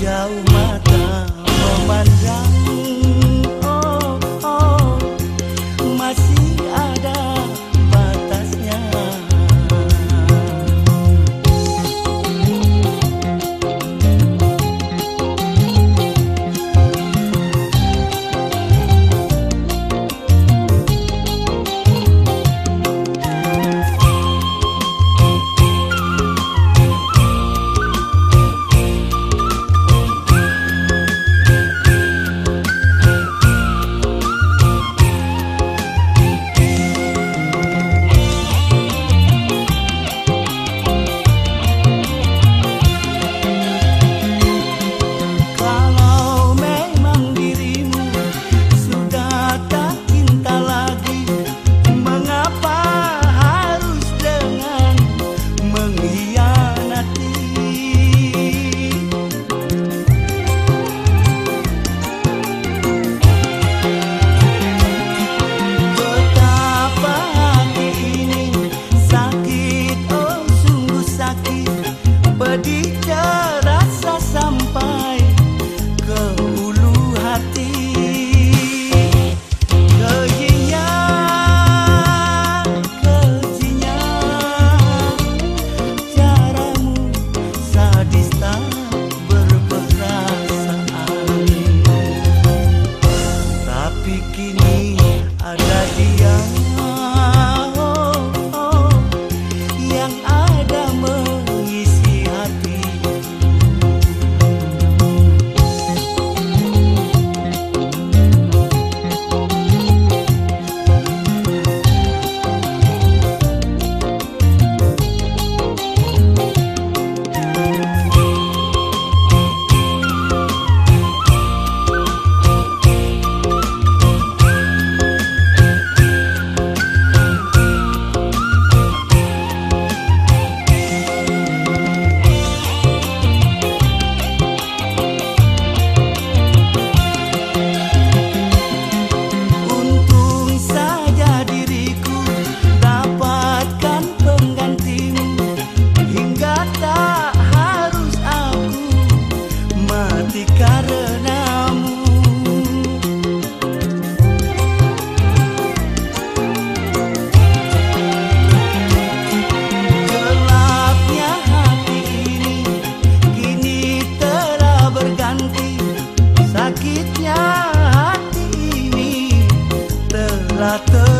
jauh mata ada dia latão.